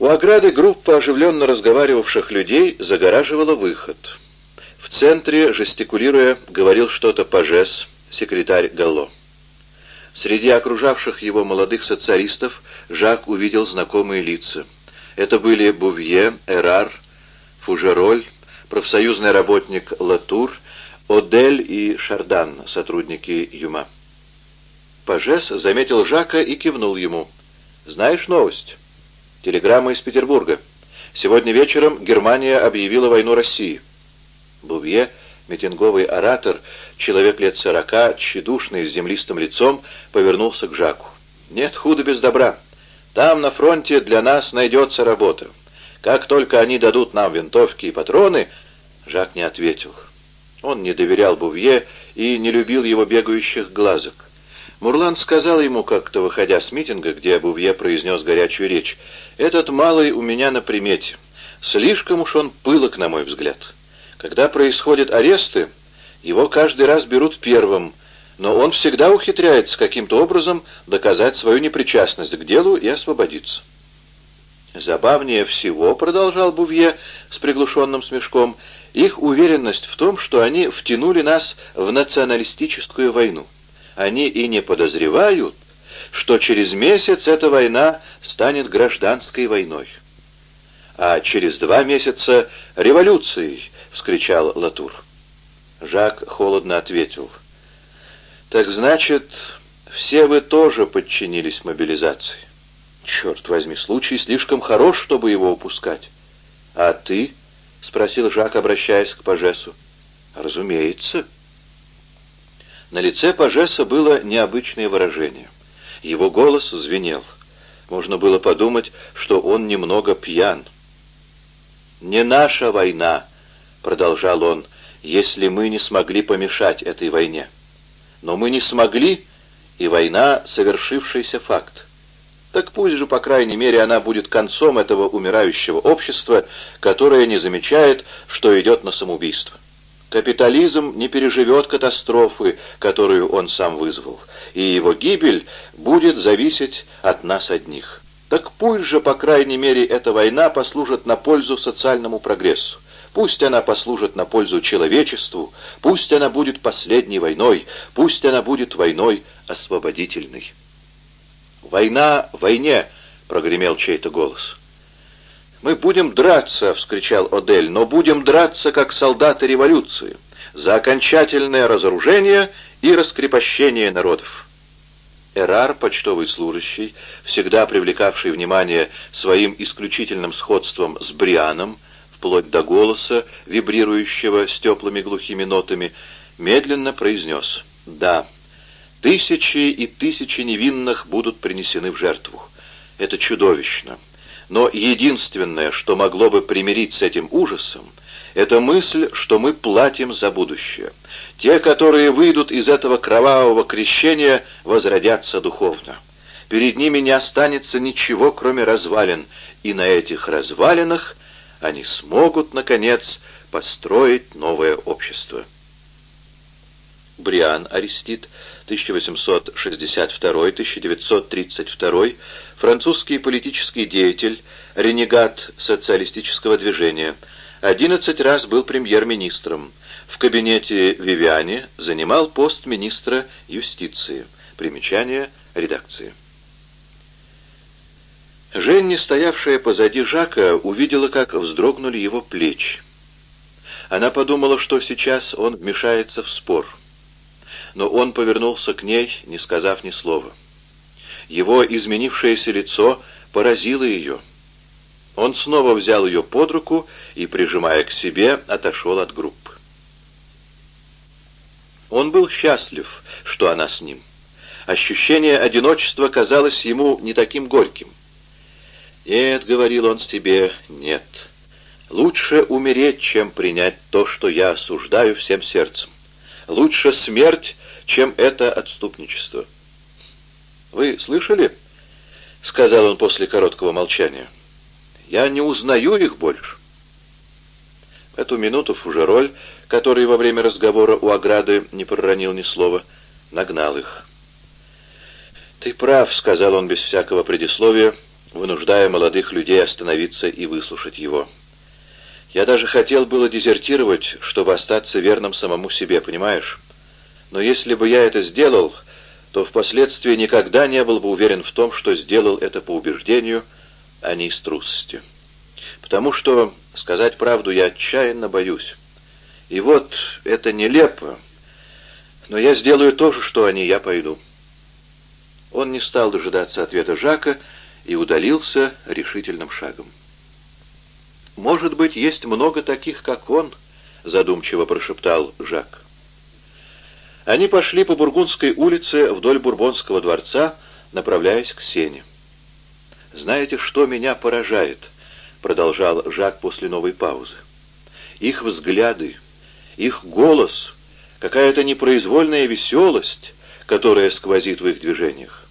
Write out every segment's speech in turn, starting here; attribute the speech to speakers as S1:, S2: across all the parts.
S1: У ограды группа оживленно разговаривавших людей загораживала выход. В центре, жестикулируя, говорил что-то Пажес, секретарь Галло. Среди окружавших его молодых социалистов Жак увидел знакомые лица. Это были Бувье, Эрар, Фужероль, профсоюзный работник Латур, Одель и Шардан, сотрудники Юма. Пажес заметил Жака и кивнул ему. «Знаешь новость?» «Телеграмма из Петербурга. Сегодня вечером Германия объявила войну России». Бувье, митинговый оратор, человек лет сорока, тщедушный, с землистым лицом, повернулся к Жаку. «Нет худа без добра. Там, на фронте, для нас найдется работа. Как только они дадут нам винтовки и патроны...» Жак не ответил. Он не доверял Бувье и не любил его бегающих глазок. Мурлан сказал ему как-то, выходя с митинга, где Бувье произнес горячую речь, «Этот малый у меня на примете. Слишком уж он пылок, на мой взгляд. Когда происходят аресты, его каждый раз берут первым, но он всегда ухитряется каким-то образом доказать свою непричастность к делу и освободиться». «Забавнее всего», — продолжал Бувье с приглушенным смешком, — «их уверенность в том, что они втянули нас в националистическую войну. Они и не подозревают, что через месяц эта война станет гражданской войной». «А через два месяца — революцией», — вскричал Латур. Жак холодно ответил. «Так значит, все вы тоже подчинились мобилизации?» Черт возьми, случай слишком хорош, чтобы его упускать. А ты? — спросил Жак, обращаясь к Пажесу. Разумеется. На лице Пажеса было необычное выражение. Его голос звенел. Можно было подумать, что он немного пьян. «Не наша война», — продолжал он, — «если мы не смогли помешать этой войне. Но мы не смогли, и война — совершившийся факт. Так пусть же, по крайней мере, она будет концом этого умирающего общества, которое не замечает, что идет на самоубийство. Капитализм не переживет катастрофы, которую он сам вызвал, и его гибель будет зависеть от нас одних. Так пусть же, по крайней мере, эта война послужит на пользу социальному прогрессу. Пусть она послужит на пользу человечеству, пусть она будет последней войной, пусть она будет войной освободительной. «Война войне!» — прогремел чей-то голос. «Мы будем драться!» — вскричал Одель, «но будем драться, как солдаты революции, за окончательное разоружение и раскрепощение народов». Эрар, почтовый служащий, всегда привлекавший внимание своим исключительным сходством с Брианом, вплоть до голоса, вибрирующего с теплыми глухими нотами, медленно произнес «Да». Тысячи и тысячи невинных будут принесены в жертву. Это чудовищно. Но единственное, что могло бы примирить с этим ужасом, это мысль, что мы платим за будущее. Те, которые выйдут из этого кровавого крещения, возродятся духовно. Перед ними не останется ничего, кроме развалин, и на этих развалинах они смогут, наконец, построить новое общество. Бриан Арестит, 1862-1932, французский политический деятель, ренегат социалистического движения, 11 раз был премьер-министром. В кабинете Вивиани занимал пост министра юстиции. Примечание редакции. Женни, стоявшая позади Жака, увидела, как вздрогнули его плечи. Она подумала, что сейчас он вмешается в спор — но он повернулся к ней, не сказав ни слова. Его изменившееся лицо поразило ее. Он снова взял ее под руку и, прижимая к себе, отошел от группы. Он был счастлив, что она с ним. Ощущение одиночества казалось ему не таким горьким. «Нет», — говорил он себе, — «нет. Лучше умереть, чем принять то, что я осуждаю всем сердцем. Лучше смерть, чем это отступничество. «Вы слышали?» — сказал он после короткого молчания. «Я не узнаю их больше». В эту минуту Фужероль, который во время разговора у ограды не проронил ни слова, нагнал их. «Ты прав», — сказал он без всякого предисловия, вынуждая молодых людей остановиться и выслушать его. Я даже хотел было дезертировать, чтобы остаться верным самому себе, понимаешь? Но если бы я это сделал, то впоследствии никогда не был бы уверен в том, что сделал это по убеждению, а не из трусости. Потому что, сказать правду, я отчаянно боюсь. И вот это нелепо, но я сделаю то же, что они, я пойду. Он не стал дожидаться ответа Жака и удалился решительным шагом. «Может быть, есть много таких, как он», — задумчиво прошептал Жак. Они пошли по Бургундской улице вдоль Бурбонского дворца, направляясь к Сене. «Знаете, что меня поражает?» — продолжал Жак после новой паузы. «Их взгляды, их голос, какая-то непроизвольная веселость, которая сквозит в их движениях.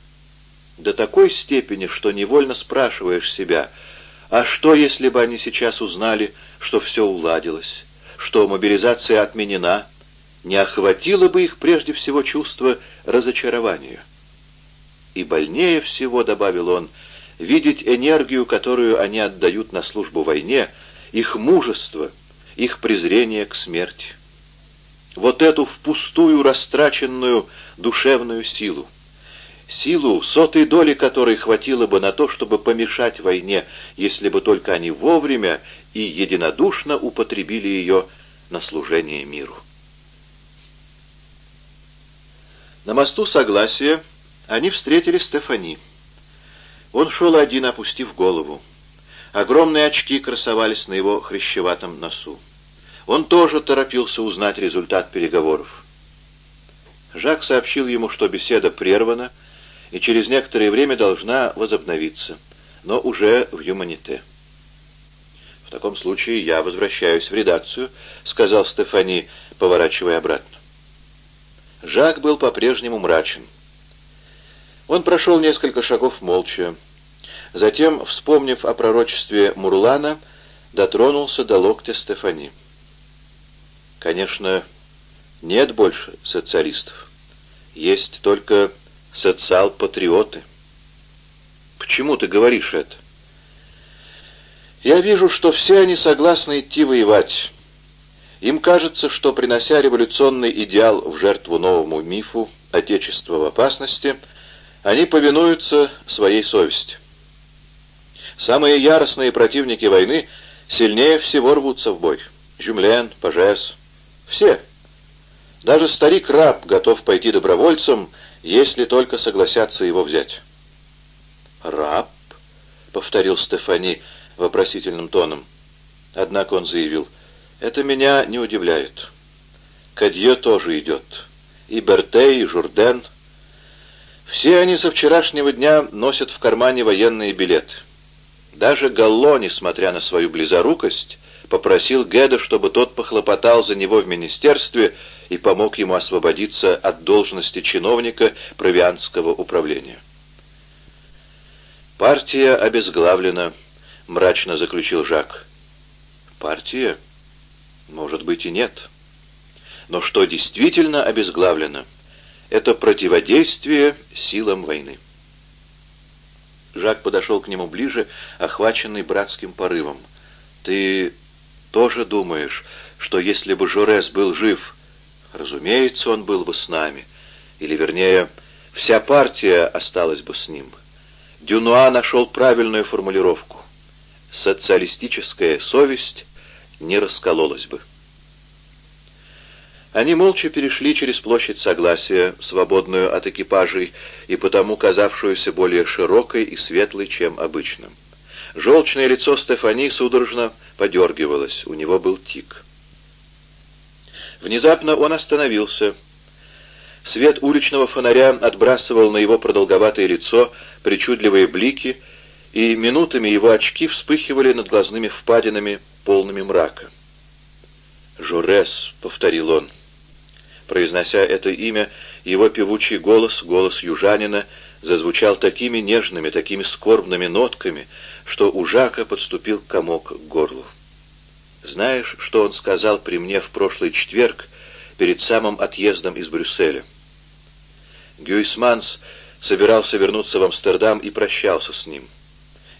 S1: До такой степени, что невольно спрашиваешь себя — а что, если бы они сейчас узнали, что все уладилось, что мобилизация отменена, не охватило бы их прежде всего чувство разочарования? И больнее всего, добавил он, видеть энергию, которую они отдают на службу войне, их мужество, их презрение к смерти. Вот эту впустую растраченную душевную силу силу, сотой доли которой хватило бы на то, чтобы помешать войне, если бы только они вовремя и единодушно употребили ее на служение миру. На мосту Согласия они встретили Стефани. Он шел один, опустив голову. Огромные очки красовались на его хрящеватом носу. Он тоже торопился узнать результат переговоров. Жак сообщил ему, что беседа прервана, и через некоторое время должна возобновиться, но уже в Юманите. «В таком случае я возвращаюсь в редакцию», — сказал Стефани, поворачивая обратно. Жак был по-прежнему мрачен. Он прошел несколько шагов молча. Затем, вспомнив о пророчестве Мурлана, дотронулся до локтя Стефани. «Конечно, нет больше социалистов. Есть только социал-патриоты. Почему ты говоришь это? Я вижу, что все они согласны идти воевать. Им кажется, что, принося революционный идеал в жертву новому мифу «Отечество в опасности», они повинуются своей совести. Самые яростные противники войны сильнее всего рвутся в бой. Жюмлен, Пажес, все. Даже старик раб готов пойти добровольцем если только согласятся его взять. «Раб?» — повторил Стефани вопросительным тоном. Однако он заявил, «Это меня не удивляет. Кадье тоже идет. И Берте, и Журден. Все они со вчерашнего дня носят в кармане военные билеты. Даже Галло, несмотря на свою близорукость, попросил Геда, чтобы тот похлопотал за него в министерстве и помог ему освободиться от должности чиновника провианского управления. «Партия обезглавлена», — мрачно заключил Жак. «Партия? Может быть и нет. Но что действительно обезглавлено, это противодействие силам войны». Жак подошел к нему ближе, охваченный братским порывом. «Ты тоже думаешь, что если бы Жорес был жив, разумеется, он был бы с нами, или, вернее, вся партия осталась бы с ним. Дюнуа нашел правильную формулировку. Социалистическая совесть не раскололась бы. Они молча перешли через площадь Согласия, свободную от экипажей и потому казавшуюся более широкой и светлой, чем обычно. Желчное лицо Стефани судорожно подергивалось, у него был тик. Внезапно он остановился. Свет уличного фонаря отбрасывал на его продолговатое лицо причудливые блики, и минутами его очки вспыхивали над глазными впадинами, полными мрака. «Журес», — повторил он. Произнося это имя, его певучий голос, голос южанина, зазвучал такими нежными, такими скорбными нотками, что у Жака подступил комок к горлу. Знаешь, что он сказал при мне в прошлый четверг, перед самым отъездом из Брюсселя? Гюйсманс собирался вернуться в Амстердам и прощался с ним.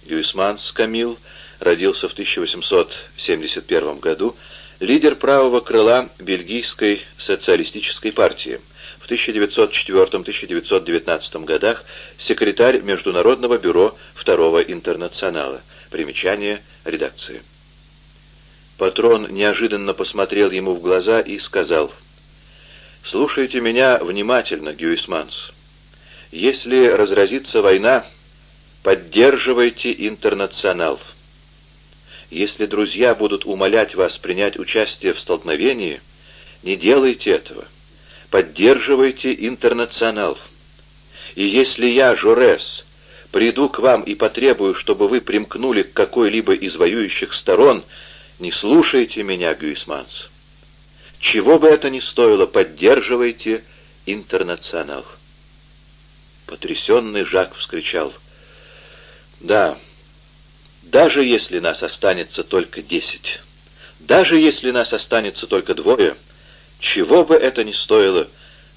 S1: Гюисманс Камил родился в 1871 году, лидер правого крыла бельгийской социалистической партии. В 1904-1919 годах секретарь Международного бюро Второго интернационала. Примечание редакции. Патрон неожиданно посмотрел ему в глаза и сказал, «Слушайте меня внимательно, Гюисманс. Если разразится война, поддерживайте интернационал. Если друзья будут умолять вас принять участие в столкновении, не делайте этого. Поддерживайте интернационал. И если я, Жорес, приду к вам и потребую, чтобы вы примкнули к какой-либо из воюющих сторон, не слушайте меня, Гюисманс. Чего бы это ни стоило, поддерживайте интернационал. Потрясенный Жак вскричал. «Да, даже если нас останется только десять, даже если нас останется только двое, чего бы это ни стоило,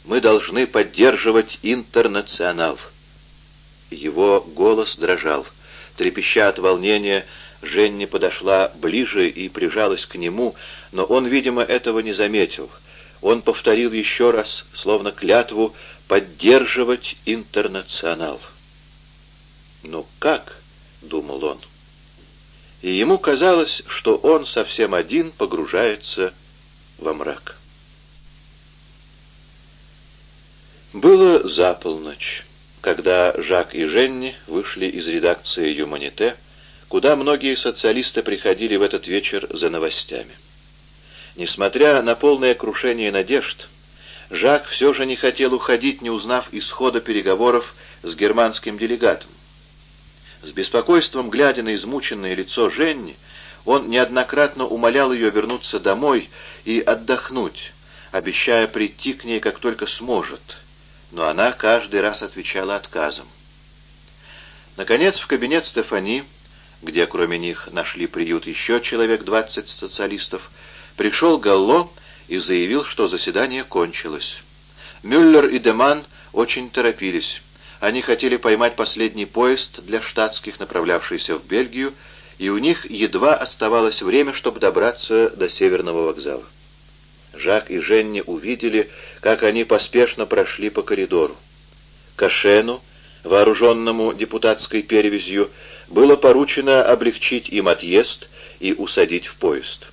S1: мы должны поддерживать интернационал». Его голос дрожал. Трепеща от волнения, Женни подошла ближе и прижалась к нему, но он, видимо, этого не заметил. Он повторил еще раз, словно клятву, поддерживать интернационал. «Ну как?» — думал он. И ему казалось, что он совсем один погружается во мрак. Было за полночь, когда Жак и Женни вышли из редакции «Юманите», куда многие социалисты приходили в этот вечер за новостями. Несмотря на полное крушение надежд, Жак все же не хотел уходить, не узнав исхода переговоров с германским делегатом. С беспокойством, глядя на измученное лицо Женни, он неоднократно умолял ее вернуться домой и отдохнуть, обещая прийти к ней, как только сможет, но она каждый раз отвечала отказом. Наконец, в кабинет Стефани где кроме них нашли приют еще человек двадцать социалистов, пришел Галло и заявил, что заседание кончилось. Мюллер и Деман очень торопились. Они хотели поймать последний поезд для штатских, направлявшийся в Бельгию, и у них едва оставалось время, чтобы добраться до Северного вокзала. Жак и Женни увидели, как они поспешно прошли по коридору. Кашену, вооруженному депутатской перевязью, было поручено облегчить им отъезд и усадить в поезд.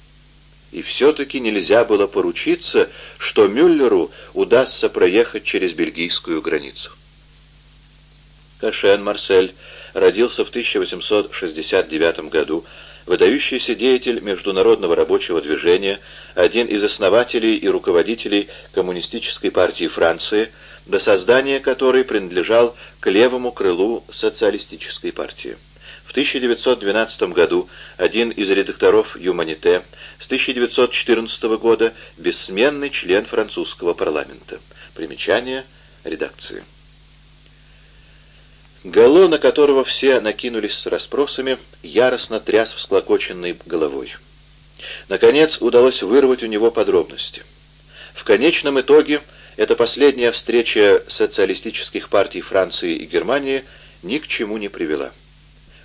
S1: И все-таки нельзя было поручиться, что Мюллеру удастся проехать через бельгийскую границу. Кашен Марсель родился в 1869 году, выдающийся деятель международного рабочего движения, один из основателей и руководителей Коммунистической партии Франции, до создания которой принадлежал к левому крылу социалистической партии. В 1912 году один из редакторов «Юманите», с 1914 года бессменный член французского парламента. Примечание редакции. Гало, на которого все накинулись с расспросами, яростно тряс всклокоченной головой. Наконец удалось вырвать у него подробности. В конечном итоге эта последняя встреча социалистических партий Франции и Германии ни к чему не привела.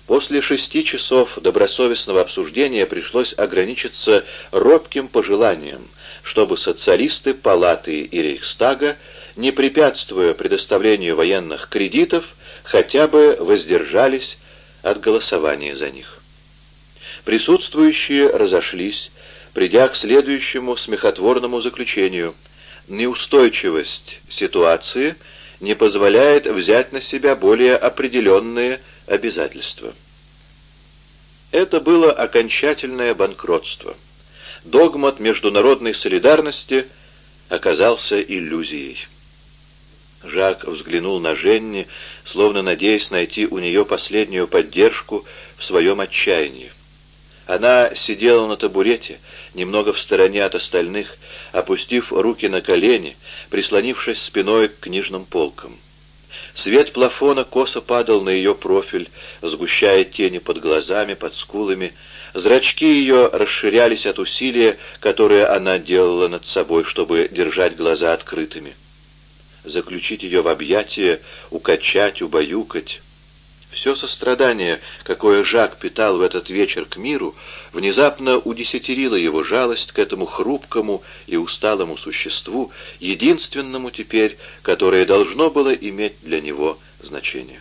S1: После шести часов добросовестного обсуждения пришлось ограничиться робким пожеланием, чтобы социалисты Палаты и Рейхстага, не препятствуя предоставлению военных кредитов, хотя бы воздержались от голосования за них. Присутствующие разошлись, придя к следующему смехотворному заключению. Неустойчивость ситуации не позволяет взять на себя более определенные обязательства. Это было окончательное банкротство. Догмат международной солидарности оказался иллюзией. Жак взглянул на Женни, словно надеясь найти у нее последнюю поддержку в своем отчаянии. Она сидела на табурете, немного в стороне от остальных, опустив руки на колени, прислонившись спиной к книжным полкам. Свет плафона косо падал на ее профиль, сгущая тени под глазами, под скулами. Зрачки ее расширялись от усилия, которое она делала над собой, чтобы держать глаза открытыми. Заключить ее в объятия, укачать, убаюкать. Все сострадание, какое Жак питал в этот вечер к миру, внезапно удесятерило его жалость к этому хрупкому и усталому существу, единственному теперь, которое должно было иметь для него значение.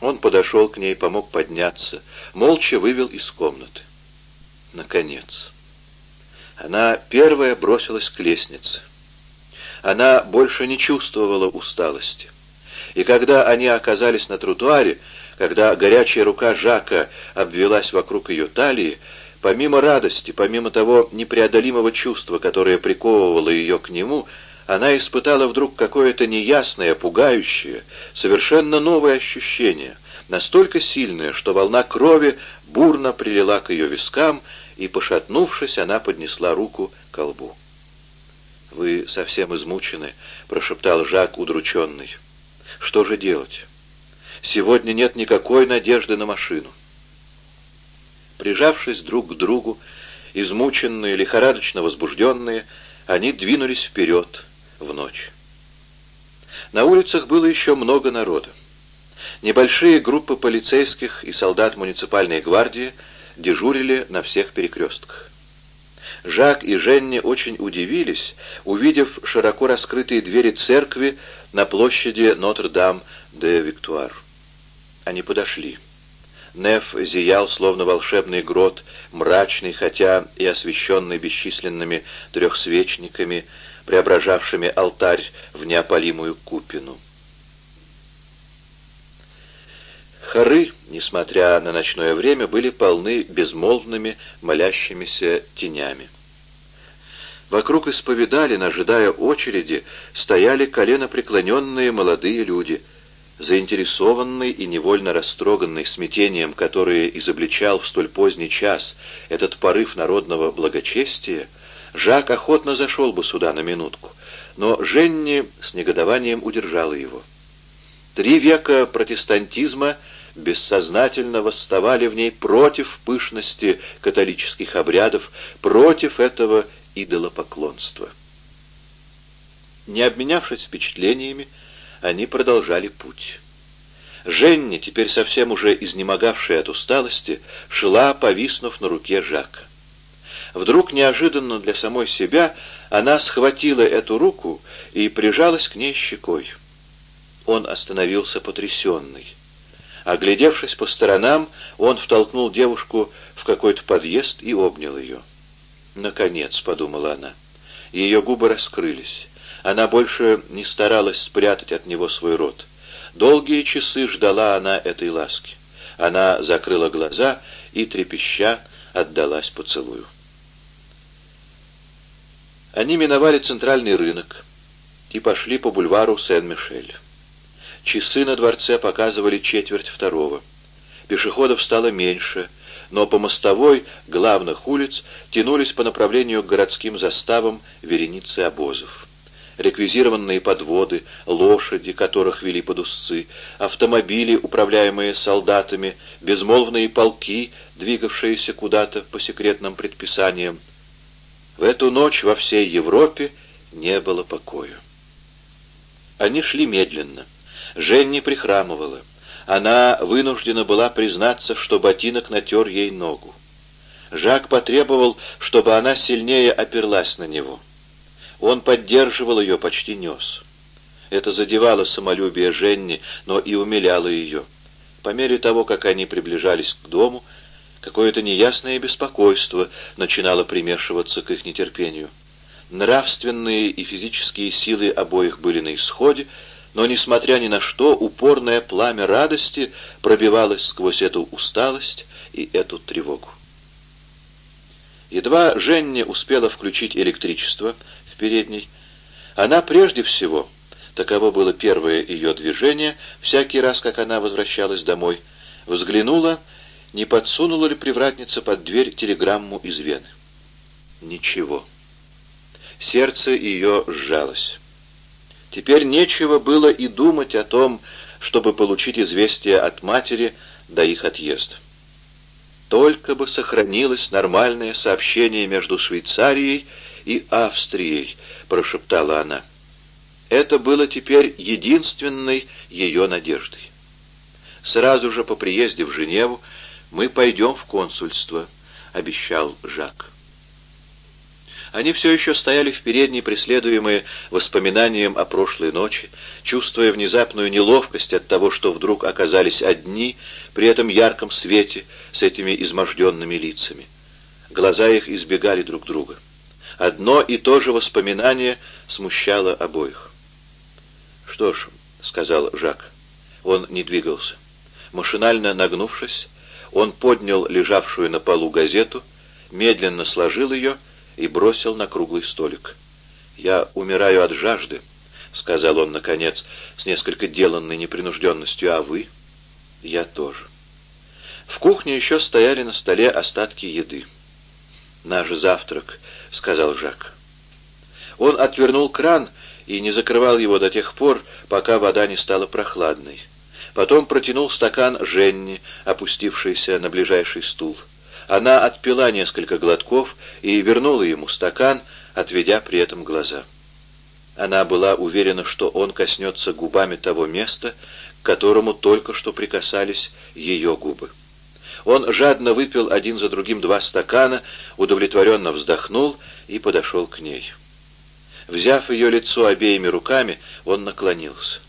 S1: Он подошел к ней, помог подняться, молча вывел из комнаты. Наконец. Она первая бросилась к лестнице. Она больше не чувствовала усталости. И когда они оказались на тротуаре, когда горячая рука Жака обвелась вокруг ее талии, помимо радости, помимо того непреодолимого чувства, которое приковывало ее к нему, она испытала вдруг какое-то неясное, пугающее, совершенно новое ощущение, настолько сильное, что волна крови бурно прилила к ее вискам, и, пошатнувшись, она поднесла руку к колбу. «Вы совсем измучены», — прошептал Жак, удрученный. «Что же делать? Сегодня нет никакой надежды на машину». Прижавшись друг к другу, измученные, лихорадочно возбужденные, они двинулись вперед в ночь. На улицах было еще много народа. Небольшие группы полицейских и солдат муниципальной гвардии дежурили на всех перекрестках. Жак и Женни очень удивились, увидев широко раскрытые двери церкви на площади Нотр-Дам-де-Виктуар. Они подошли. Неф зиял, словно волшебный грот, мрачный, хотя и освещенный бесчисленными трехсвечниками, преображавшими алтарь в неопалимую купину. Хоры, несмотря на ночное время, были полны безмолвными, молящимися тенями. Вокруг исповедали, ожидая очереди, стояли коленопреклоненные молодые люди. Заинтересованный и невольно растроганный смятением, которое изобличал в столь поздний час этот порыв народного благочестия, Жак охотно зашел бы сюда на минутку, но Женни с негодованием удержала его. Три века протестантизма — бессознательно восставали в ней против пышности католических обрядов, против этого идолопоклонства. Не обменявшись впечатлениями, они продолжали путь. Женни, теперь совсем уже изнемогавшая от усталости, шла, повиснув на руке Жака. Вдруг, неожиданно для самой себя, она схватила эту руку и прижалась к ней щекой. Он остановился потрясенный. Оглядевшись по сторонам, он втолкнул девушку в какой-то подъезд и обнял ее. «Наконец», — подумала она, — ее губы раскрылись. Она больше не старалась спрятать от него свой рот. Долгие часы ждала она этой ласки. Она закрыла глаза и, трепеща, отдалась поцелую. Они миновали центральный рынок и пошли по бульвару Сен-Мишель. Часы на дворце показывали четверть второго. Пешеходов стало меньше, но по мостовой главных улиц тянулись по направлению к городским заставам вереницы обозов. Реквизированные подводы, лошади, которых вели под узцы, автомобили, управляемые солдатами, безмолвные полки, двигавшиеся куда-то по секретным предписаниям. В эту ночь во всей Европе не было покоя. Они шли медленно. Женни прихрамывала. Она вынуждена была признаться, что ботинок натер ей ногу. Жак потребовал, чтобы она сильнее оперлась на него. Он поддерживал ее, почти нес. Это задевало самолюбие Женни, но и умиляло ее. По мере того, как они приближались к дому, какое-то неясное беспокойство начинало примешиваться к их нетерпению. Нравственные и физические силы обоих были на исходе, но, несмотря ни на что, упорное пламя радости пробивалось сквозь эту усталость и эту тревогу. Едва Женя успела включить электричество в передней, она прежде всего, таково было первое ее движение, всякий раз, как она возвращалась домой, взглянула, не подсунула ли привратница под дверь телеграмму из Вены. Ничего. Сердце ее сжалось. Теперь нечего было и думать о том, чтобы получить известие от матери до их отъезда. Только бы сохранилось нормальное сообщение между Швейцарией и Австрией, прошептала она. Это было теперь единственной ее надеждой. Сразу же по приезде в Женеву мы пойдем в консульство, обещал Жак. Они все еще стояли в передней, преследуемые воспоминанием о прошлой ночи, чувствуя внезапную неловкость от того, что вдруг оказались одни при этом ярком свете с этими изможденными лицами. Глаза их избегали друг друга. Одно и то же воспоминание смущало обоих. «Что ж», — сказал Жак, — он не двигался. Машинально нагнувшись, он поднял лежавшую на полу газету, медленно сложил ее и бросил на круглый столик. «Я умираю от жажды», — сказал он, наконец, с несколько деланной непринужденностью, — «а вы?» «Я тоже». В кухне еще стояли на столе остатки еды. «Наш завтрак», — сказал Жак. Он отвернул кран и не закрывал его до тех пор, пока вода не стала прохладной. Потом протянул стакан Женни, опустившийся на ближайший стул. Она отпила несколько глотков и вернула ему стакан, отведя при этом глаза. Она была уверена, что он коснется губами того места, к которому только что прикасались ее губы. Он жадно выпил один за другим два стакана, удовлетворенно вздохнул и подошел к ней. Взяв ее лицо обеими руками, он наклонился.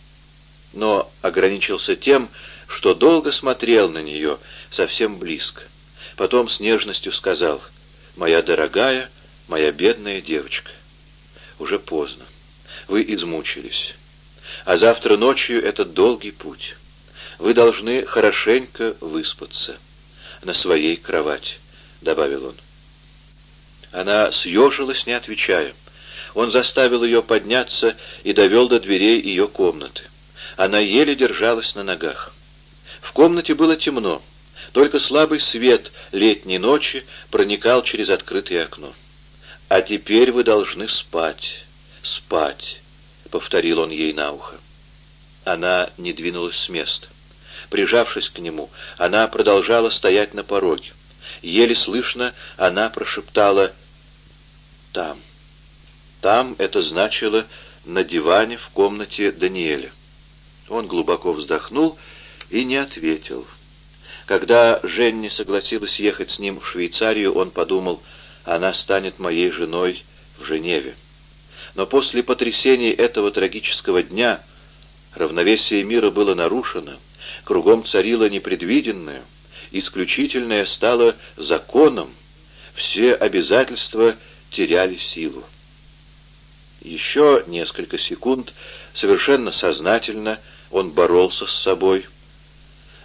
S1: Но ограничился тем, что долго смотрел на нее, совсем близко. Потом с нежностью сказал, «Моя дорогая, моя бедная девочка, уже поздно. Вы измучились. А завтра ночью этот долгий путь. Вы должны хорошенько выспаться. На своей кровати», — добавил он. Она съежилась, не отвечая. Он заставил ее подняться и довел до дверей ее комнаты. Она еле держалась на ногах. В комнате было темно. Только слабый свет летней ночи проникал через открытое окно. «А теперь вы должны спать, спать», — повторил он ей на ухо. Она не двинулась с места. Прижавшись к нему, она продолжала стоять на пороге. Еле слышно она прошептала «там». «Там» — это значило «на диване в комнате Даниэля». Он глубоко вздохнул и не ответил. Когда Женни согласилась ехать с ним в Швейцарию, он подумал, она станет моей женой в Женеве. Но после потрясений этого трагического дня равновесие мира было нарушено, кругом царило непредвиденное, исключительное стало законом, все обязательства теряли силу. Еще несколько секунд совершенно сознательно он боролся с собой,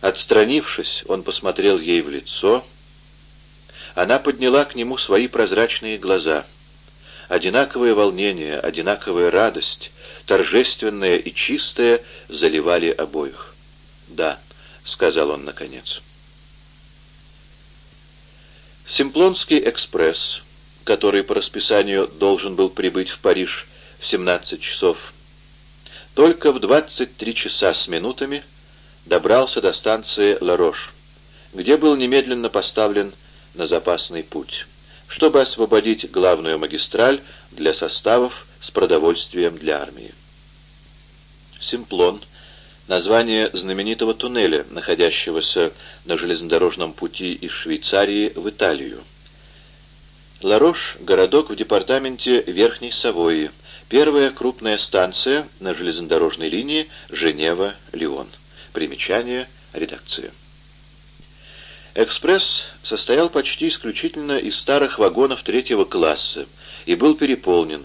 S1: Отстранившись, он посмотрел ей в лицо. Она подняла к нему свои прозрачные глаза. Одинаковое волнение, одинаковая радость, торжественная и чистая, заливали обоих. «Да», — сказал он наконец. Симплонский экспресс, который по расписанию должен был прибыть в Париж в 17 часов, только в 23 часа с минутами — добрался до станции Ларош, где был немедленно поставлен на запасный путь, чтобы освободить главную магистраль для составов с продовольствием для армии. Симплон — название знаменитого туннеля, находящегося на железнодорожном пути из Швейцарии в Италию. Ларош — городок в департаменте Верхней Савойи, первая крупная станция на железнодорожной линии Женева-Лион. Примечание редакции. Экспресс состоял почти исключительно из старых вагонов третьего класса и был переполнен.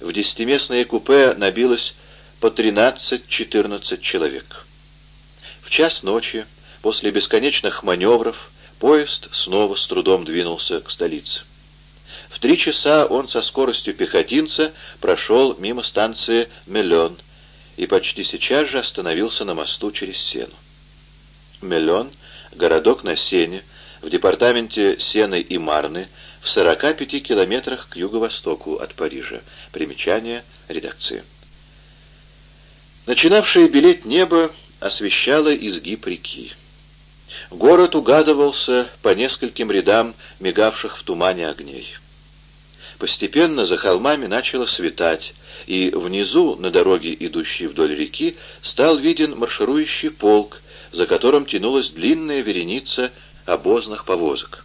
S1: В десятиместное купе набилось по 13-14 человек. В час ночи, после бесконечных маневров, поезд снова с трудом двинулся к столице. В три часа он со скоростью пехотинца прошел мимо станции Мелен и почти сейчас же остановился на мосту через Сену. Мелен — городок на Сене, в департаменте Сены и Марны, в 45 километрах к юго-востоку от Парижа. Примечание редакции. Начинавшее белеть небо освещало изгиб реки. Город угадывался по нескольким рядам мигавших в тумане огней. Постепенно за холмами начало светать, и внизу, на дороге, идущей вдоль реки, стал виден марширующий полк, за которым тянулась длинная вереница обозных повозок.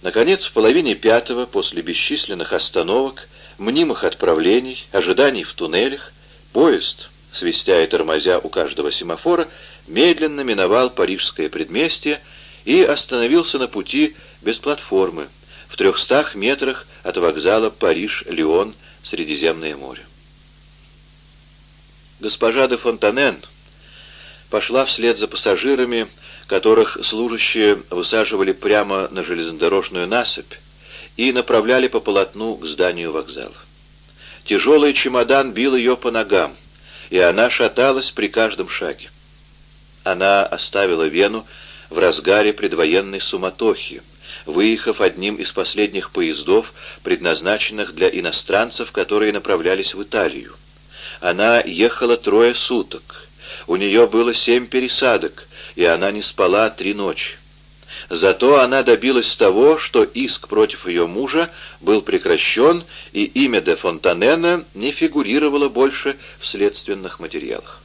S1: Наконец, в половине пятого, после бесчисленных остановок, мнимых отправлений, ожиданий в туннелях, поезд, свистя и тормозя у каждого семафора, медленно миновал парижское предместье и остановился на пути без платформы, в трехстах метрах от вокзала Париж-Лион, Средиземное море. Госпожа де Фонтанен пошла вслед за пассажирами, которых служащие высаживали прямо на железнодорожную насыпь и направляли по полотну к зданию вокзала. Тяжелый чемодан бил ее по ногам, и она шаталась при каждом шаге. Она оставила Вену в разгаре предвоенной суматохи, выехав одним из последних поездов, предназначенных для иностранцев, которые направлялись в Италию. Она ехала трое суток. У нее было семь пересадок, и она не спала три ночи. Зато она добилась того, что иск против ее мужа был прекращен, и имя де Фонтанена не фигурировало больше в следственных материалах.